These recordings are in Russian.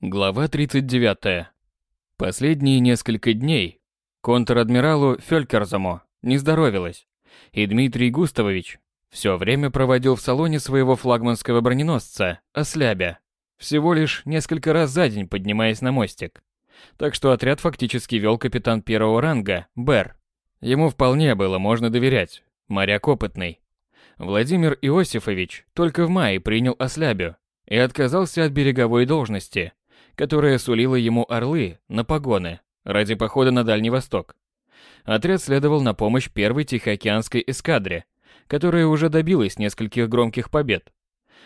Глава 39. Последние несколько дней контр-адмиралу Фелькерзаму не здоровилось, и Дмитрий Густавович все время проводил в салоне своего флагманского броненосца «Ослябя», всего лишь несколько раз за день поднимаясь на мостик. Так что отряд фактически вел капитан первого ранга, Бер. Ему вполне было можно доверять, моряк опытный. Владимир Иосифович только в мае принял Ослябю и отказался от береговой должности – которая сулила ему орлы на погоны ради похода на Дальний Восток. Отряд следовал на помощь первой Тихоокеанской эскадре, которая уже добилась нескольких громких побед.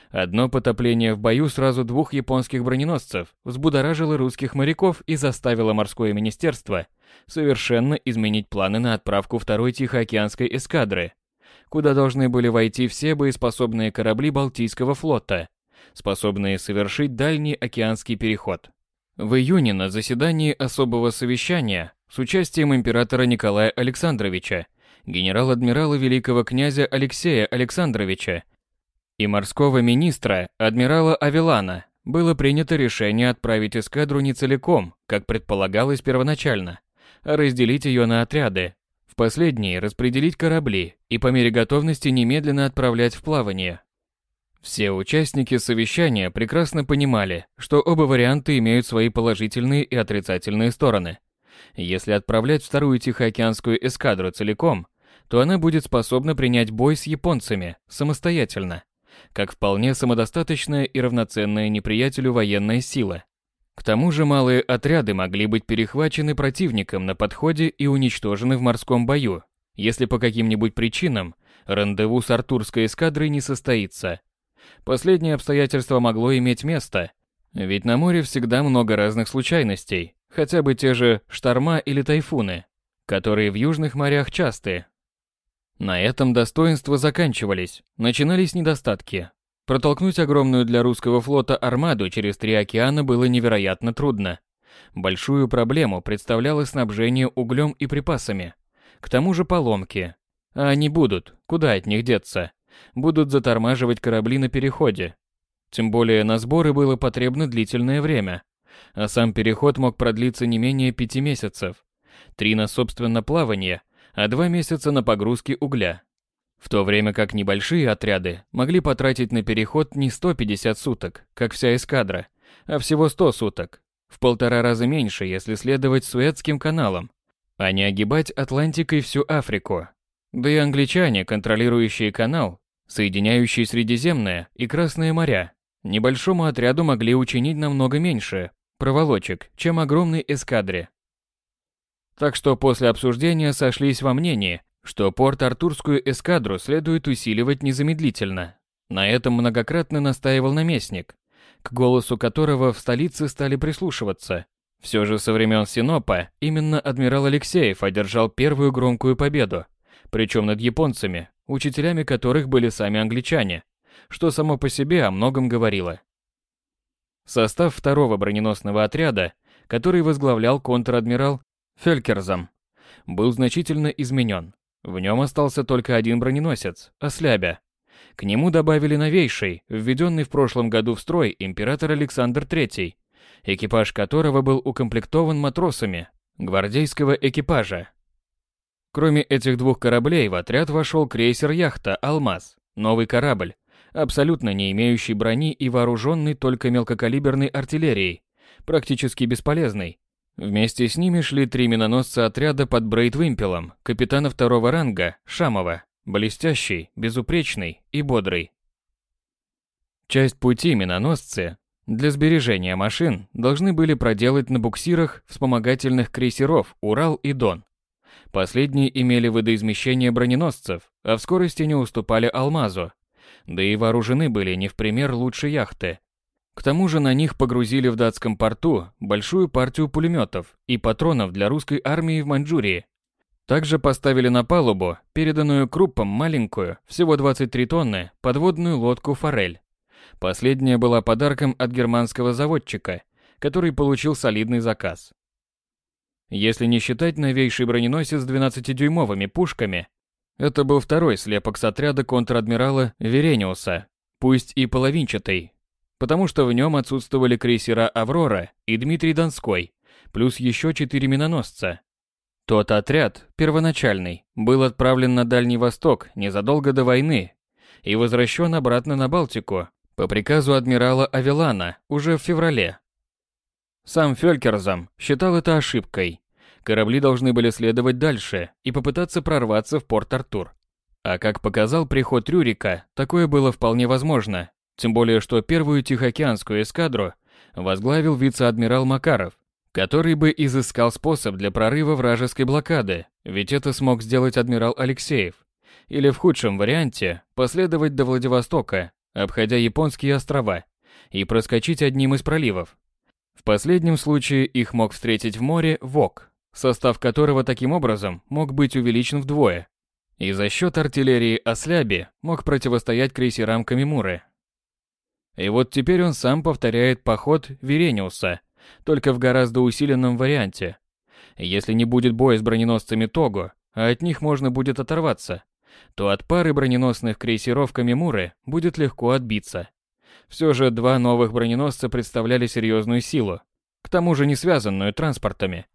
Одно потопление в бою сразу двух японских броненосцев взбудоражило русских моряков и заставило морское министерство совершенно изменить планы на отправку второй Тихоокеанской эскадры, куда должны были войти все боеспособные корабли Балтийского флота – способные совершить дальний океанский переход. В июне на заседании особого совещания с участием императора Николая Александровича, генерал-адмирала великого князя Алексея Александровича и морского министра адмирала Авелана было принято решение отправить эскадру не целиком, как предполагалось первоначально, а разделить ее на отряды. В последние распределить корабли и по мере готовности немедленно отправлять в плавание. Все участники совещания прекрасно понимали, что оба варианта имеют свои положительные и отрицательные стороны. Если отправлять вторую Тихоокеанскую эскадру целиком, то она будет способна принять бой с японцами самостоятельно, как вполне самодостаточная и равноценная неприятелю военная сила. К тому же малые отряды могли быть перехвачены противником на подходе и уничтожены в морском бою, если по каким-нибудь причинам рандеву с Артурской эскадрой не состоится – Последнее обстоятельство могло иметь место, ведь на море всегда много разных случайностей, хотя бы те же шторма или тайфуны, которые в южных морях часты. На этом достоинства заканчивались, начинались недостатки. Протолкнуть огромную для русского флота армаду через три океана было невероятно трудно. Большую проблему представляло снабжение углем и припасами. К тому же поломки. А они будут, куда от них деться? Будут затормаживать корабли на переходе. Тем более на сборы было потребно длительное время, а сам переход мог продлиться не менее пяти месяцев. Три на собственно плавание, а два месяца на погрузки угля. В то время как небольшие отряды могли потратить на переход не 150 суток, как вся эскадра, а всего 100 суток, в полтора раза меньше, если следовать Суэцким каналам, а не огибать Атлантикой всю Африку. Да и англичане, контролирующие канал, соединяющие Средиземное и Красное моря, небольшому отряду могли учинить намного меньше проволочек, чем огромной эскадре. Так что после обсуждения сошлись во мнении, что порт-артурскую эскадру следует усиливать незамедлительно. На этом многократно настаивал наместник, к голосу которого в столице стали прислушиваться. Все же со времен Синопа именно адмирал Алексеев одержал первую громкую победу, причем над японцами, учителями которых были сами англичане, что само по себе о многом говорило. Состав второго броненосного отряда, который возглавлял контр-адмирал Фелькерзам, был значительно изменен. В нем остался только один броненосец – Ослябя. К нему добавили новейший, введенный в прошлом году в строй император Александр III, экипаж которого был укомплектован матросами гвардейского экипажа Кроме этих двух кораблей в отряд вошел крейсер-яхта «Алмаз», новый корабль, абсолютно не имеющий брони и вооруженный только мелкокалиберной артиллерией, практически бесполезный. Вместе с ними шли три миноносца отряда под Брейт-Вимпелом, капитана второго ранга Шамова, блестящий, безупречный и бодрый. Часть пути миноносцы для сбережения машин должны были проделать на буксирах вспомогательных крейсеров «Урал» и «Дон», Последние имели водоизмещение броненосцев, а в скорости не уступали «Алмазу». Да и вооружены были не в пример лучше яхты. К тому же на них погрузили в датском порту большую партию пулеметов и патронов для русской армии в Маньчжурии. Также поставили на палубу, переданную круппам маленькую, всего 23 тонны, подводную лодку «Форель». Последняя была подарком от германского заводчика, который получил солидный заказ. Если не считать новейший броненосец с 12-дюймовыми пушками, это был второй слепок с отряда контр-адмирала Верениуса, пусть и половинчатый. потому что в нем отсутствовали крейсера «Аврора» и «Дмитрий Донской», плюс еще четыре миноносца. Тот отряд, первоначальный, был отправлен на Дальний Восток незадолго до войны и возвращен обратно на Балтику по приказу адмирала Авелана уже в феврале. Сам Фелькерзам считал это ошибкой. Корабли должны были следовать дальше и попытаться прорваться в порт Артур. А как показал приход Рюрика, такое было вполне возможно, тем более что первую Тихоокеанскую эскадру возглавил вице-адмирал Макаров, который бы изыскал способ для прорыва вражеской блокады, ведь это смог сделать адмирал Алексеев. Или в худшем варианте последовать до Владивостока, обходя японские острова, и проскочить одним из проливов. В последнем случае их мог встретить в море ВОК, состав которого таким образом мог быть увеличен вдвое, и за счет артиллерии Осляби мог противостоять крейсерам Камимуры. И вот теперь он сам повторяет поход Верениуса, только в гораздо усиленном варианте. Если не будет боя с броненосцами Того, а от них можно будет оторваться, то от пары броненосных крейсеров Камимуры будет легко отбиться. Все же два новых броненосца представляли серьезную силу, к тому же не связанную транспортами.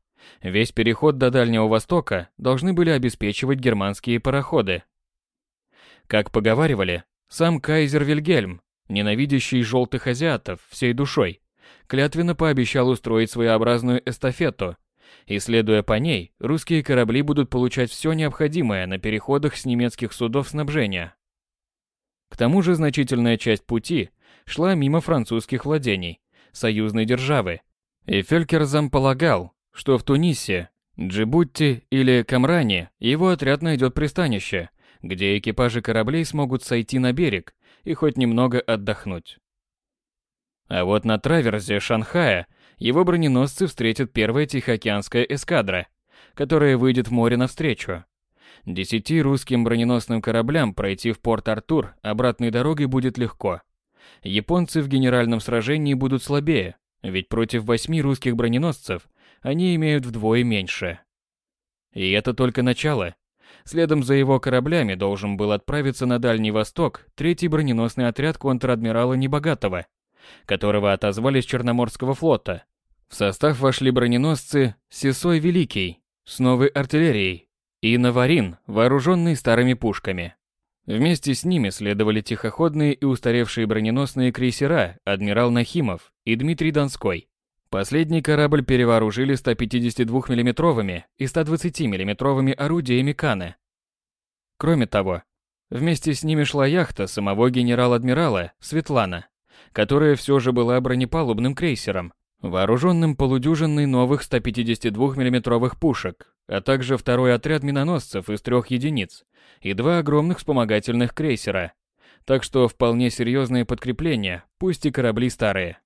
Весь переход до Дальнего Востока должны были обеспечивать германские пароходы. Как поговаривали, сам кайзер Вильгельм, ненавидящий желтых азиатов всей душой, клятвенно пообещал устроить своеобразную эстафету, и следуя по ней, русские корабли будут получать все необходимое на переходах с немецких судов снабжения. К тому же значительная часть пути шла мимо французских владений, союзной державы, и Фелькерзам полагал, что в Тунисе, Джибути или Камране его отряд найдет пристанище, где экипажи кораблей смогут сойти на берег и хоть немного отдохнуть. А вот на траверзе Шанхая его броненосцы встретит первая Тихоокеанская эскадра, которая выйдет в море навстречу. Десяти русским броненосным кораблям пройти в порт Артур обратной дорогой будет легко. Японцы в генеральном сражении будут слабее, ведь против восьми русских броненосцев они имеют вдвое меньше. И это только начало. Следом за его кораблями должен был отправиться на Дальний Восток третий броненосный отряд контр-адмирала Небогатого, которого отозвали с Черноморского флота. В состав вошли броненосцы Сесой Великий с новой артиллерией и Наварин, вооруженный старыми пушками. Вместе с ними следовали тихоходные и устаревшие броненосные крейсера адмирал Нахимов и Дмитрий Донской. Последний корабль перевооружили 152 миллиметровыми и 120 миллиметровыми орудиями Каны. Кроме того, вместе с ними шла яхта самого генерал-адмирала Светлана, которая все же была бронепалубным крейсером, вооруженным полудюжиной новых 152 миллиметровых пушек, а также второй отряд миноносцев из трех единиц и два огромных вспомогательных крейсера. Так что вполне серьезные подкрепления, пусть и корабли старые.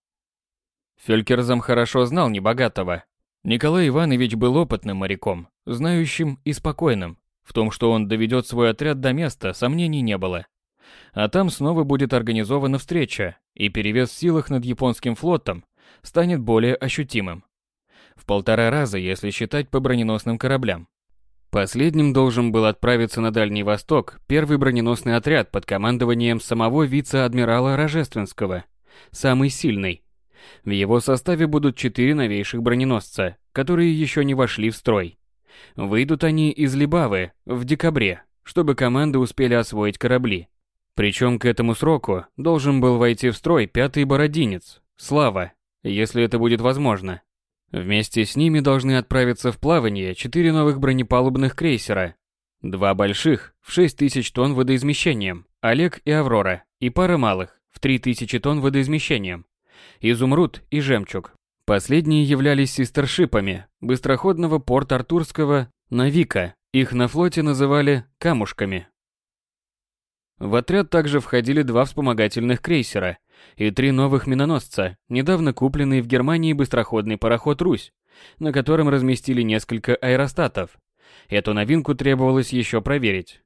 Фелькерзам хорошо знал небогатого. Николай Иванович был опытным моряком, знающим и спокойным. В том, что он доведет свой отряд до места, сомнений не было. А там снова будет организована встреча, и перевес в силах над японским флотом станет более ощутимым. В полтора раза, если считать по броненосным кораблям. Последним должен был отправиться на Дальний Восток первый броненосный отряд под командованием самого вице-адмирала Рожественского, самый сильный, в его составе будут четыре новейших броненосца, которые еще не вошли в строй. Выйдут они из Либавы в декабре, чтобы команды успели освоить корабли. Причем к этому сроку должен был войти в строй пятый бородинец, Слава, если это будет возможно. Вместе с ними должны отправиться в плавание четыре новых бронепалубных крейсера. Два больших, в 6 тысяч тонн водоизмещением, Олег и Аврора, и пара малых, в 3 тысячи тонн водоизмещением, изумруд и жемчуг. Последние являлись систершипами быстроходного порт Артурского Навика. Их на флоте называли камушками. В отряд также входили два вспомогательных крейсера и три новых миноносца, недавно купленный в Германии быстроходный пароход «Русь», на котором разместили несколько аэростатов. Эту новинку требовалось еще проверить.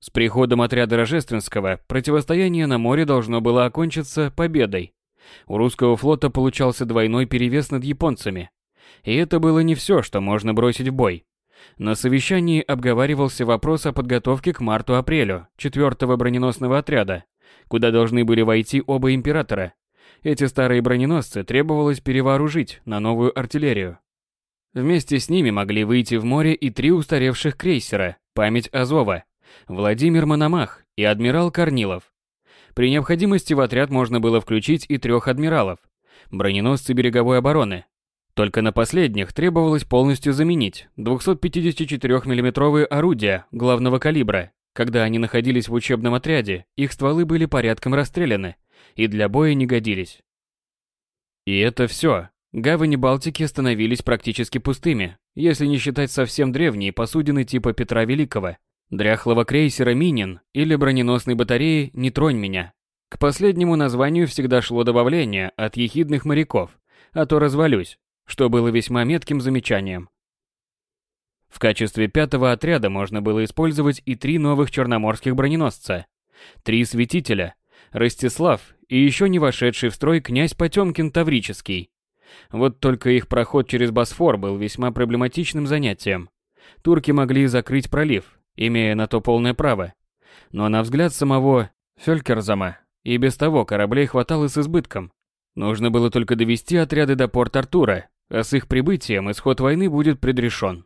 С приходом отряда Рожественского противостояние на море должно было окончиться победой. У русского флота получался двойной перевес над японцами. И это было не все, что можно бросить в бой. На совещании обговаривался вопрос о подготовке к марту-апрелю 4-го броненосного отряда куда должны были войти оба императора. Эти старые броненосцы требовалось перевооружить на новую артиллерию. Вместе с ними могли выйти в море и три устаревших крейсера «Память Азова», Владимир Мономах и адмирал Корнилов. При необходимости в отряд можно было включить и трех адмиралов, броненосцы береговой обороны. Только на последних требовалось полностью заменить 254 миллиметровые орудия главного калибра. Когда они находились в учебном отряде, их стволы были порядком расстреляны и для боя не годились. И это все. Гавани Балтики становились практически пустыми, если не считать совсем древние посудины типа Петра Великого, дряхлого крейсера «Минин» или броненосной батареи «Не тронь меня». К последнему названию всегда шло добавление от ехидных моряков, а то развалюсь, что было весьма метким замечанием. В качестве пятого отряда можно было использовать и три новых черноморских броненосца, три светителя, Ростислав и еще не вошедший в строй князь Потемкин Таврический. Вот только их проход через Босфор был весьма проблематичным занятием. Турки могли закрыть пролив, имея на то полное право. Но на взгляд самого Фелькерзама и без того кораблей хватало с избытком. Нужно было только довести отряды до порт Артура, а с их прибытием исход войны будет предрешен.